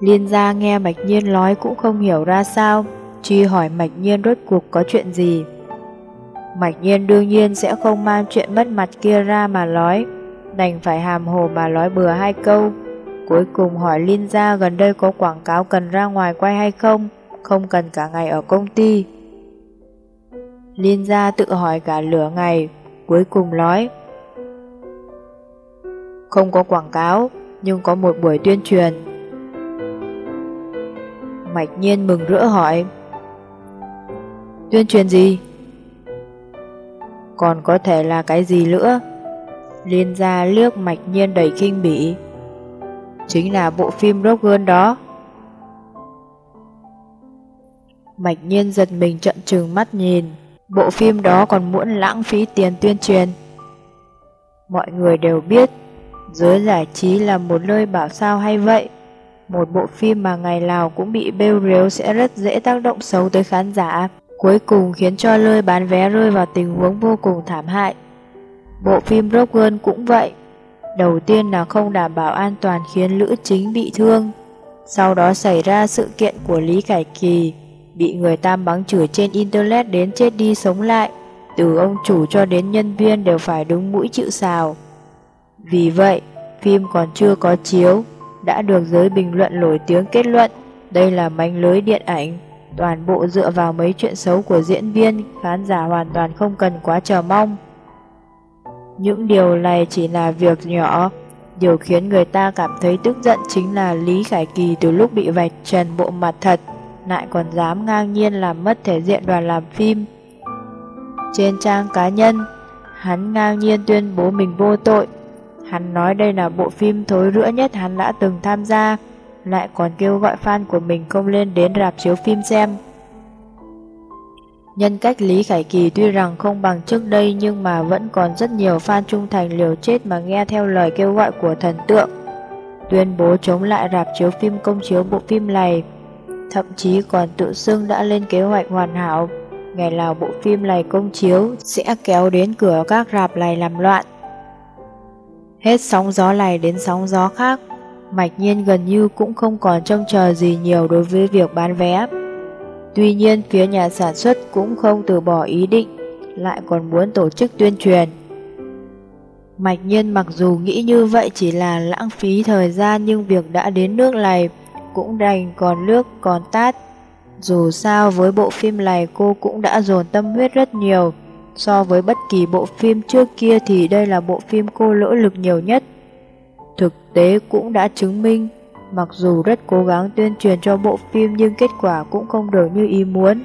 Liên gia nghe Mạch Nhiên nói cũng không hiểu ra sao, truy hỏi Mạch Nhiên rốt cuộc có chuyện gì. Mạch Nhiên đương nhiên sẽ không mang chuyện mất mặt kia ra mà nói, đành phải hàm hồ mà nói bừa hai câu. Cuối cùng hỏi Liên gia gần đây có quảng cáo cần ra ngoài quay hay không, không cần cả ngày ở công ty. Liên gia tự hỏi cả lửa ngày, cuối cùng nói Không có quảng cáo, nhưng có một buổi tuyên truyền. Mạch nhiên mừng rỡ hỏi. Tuyên truyền gì? Còn có thể là cái gì nữa? Liên gia liếc mạch nhiên đầy kinh bỉ. Chính là bộ phim Rock Girl đó. Mạch nhiên giật mình trận trừng mắt nhìn. Bộ phim đó còn muốn lãng phí tiền tuyên truyền. Mọi người đều biết, Giới giải trí là một nơi bảo sao hay vậy? Một bộ phim mà ngày nào cũng bị bêu rếu sẽ rất dễ tác động xấu tới khán giả. Cuối cùng khiến cho lơi bán vé rơi vào tình huống vô cùng thảm hại. Bộ phim Rock Girl cũng vậy. Đầu tiên là không đảm bảo an toàn khiến Lữ Chính bị thương. Sau đó xảy ra sự kiện của Lý Cải Kỳ Bị người ta bắn chửi trên internet đến chết đi sống lại. Từ ông chủ cho đến nhân viên đều phải đứng mũi chịu sào. Vì vậy, phim còn chưa có chiếu. Đã được giới bình luận nổi tiếng kết luận Đây là manh lưới điện ảnh Toàn bộ dựa vào mấy chuyện xấu của diễn viên Khán giả hoàn toàn không cần quá chờ mong những điều này chỉ là việc nhỏ, điều khiến người ta cảm thấy tức giận chính là Lý Khải Kỳ từ lúc bị vạch trần bộ mặt thật, lại còn dám ngang nhiên làm mất thể diện đoàn làm phim. Trên trang cá nhân, hắn ngang nhiên tuyên bố mình vô tội. Hắn nói đây là bộ phim thối rữa nhất hắn đã từng tham gia, lại còn kêu gọi fan của mình không lên đến rạp chiếu phim xem. Nhân cách Lý Khải Kỳ tuy rằng không bằng trước đây nhưng mà vẫn còn rất nhiều fan trung thành liều chết mà nghe theo lời kêu gọi của thần tượng. Tuyên bố chống lại rạp chiếu phim công chiếu bộ phim này, thậm chí còn tự xưng đã lên kế hoạch hoàn hảo. Ngày nào bộ phim này công chiếu sẽ kéo đến cửa các rạp này làm loạn. Hết sóng gió này đến sóng gió khác, Mạch Nhiên gần như cũng không còn trông chờ gì nhiều đối với việc bán vé. Tuy nhiên phía nhà sản xuất cũng không từ bỏ ý định, lại còn muốn tổ chức tuyên truyền. Mạch Nhiên mặc dù nghĩ như vậy chỉ là lãng phí thời gian nhưng việc đã đến nước này cũng đành còn nước còn tát. Dù sao với bộ phim này cô cũng đã dồn tâm huyết rất nhiều, so với bất kỳ bộ phim trước kia thì đây là bộ phim cô lỗ lực nhiều nhất. Thực tế cũng đã chứng minh Mặc dù rất cố gắng tuyên truyền cho bộ phim nhưng kết quả cũng không được như ý muốn.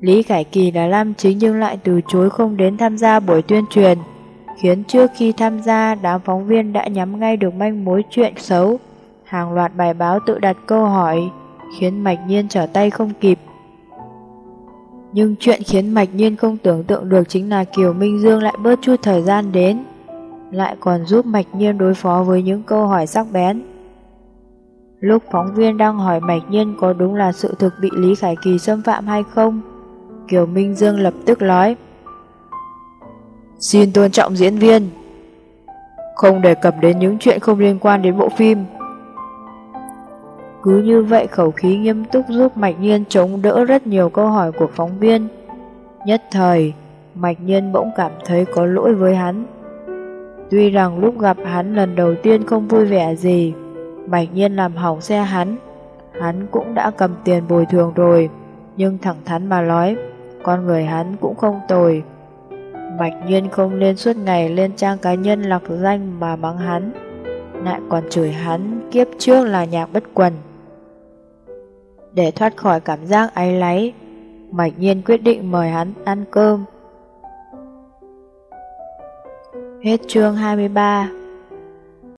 Lý Khải Kỳ là nam chính nhưng lại từ chối không đến tham gia buổi tuyên truyền, khiến trước khi tham gia đám phóng viên đã nhắm ngay được manh mối chuyện xấu. Hàng loạt bài báo tự đặt câu hỏi, khiến Mạch Nhiên trở tay không kịp. Nhưng chuyện khiến Mạch Nhiên không tưởng tượng được chính là Kiều Minh Dương lại bớt chút thời gian đến, lại còn giúp Mạch Nhiên đối phó với những câu hỏi sắc bén. Lúc phóng viên đang hỏi Mạch Nhiên có đúng là sự thực bị Lý Khải Kỳ xâm phạm hay không, Kiều Minh Dương lập tức nói Xin tôn trọng diễn viên Không đề cập đến những chuyện không liên quan đến bộ phim cứ như vậy khẩu khí nghiêm túc giúp Mạch Nhiên chống đỡ rất nhiều câu hỏi của phóng viên. Nhất thời, Mạch Nhiên bỗng cảm thấy có lỗi với hắn. Tuy rằng lúc gặp hắn lần đầu tiên không vui vẻ gì Mạch nhiên làm hỏng xe hắn. Hắn cũng đã cầm tiền bồi thường rồi Nhưng thẳng thắn mà nói Con người hắn cũng không tồi. Mạch nhiên không nên suốt ngày lên trang cá nhân lạc danh mà mắng hắn. Lại còn chửi hắn kiếp trước là nhạc bất quần. Để thoát khỏi cảm giác áy láy Mạch nhiên quyết định mời hắn ăn cơm. Hết chương 23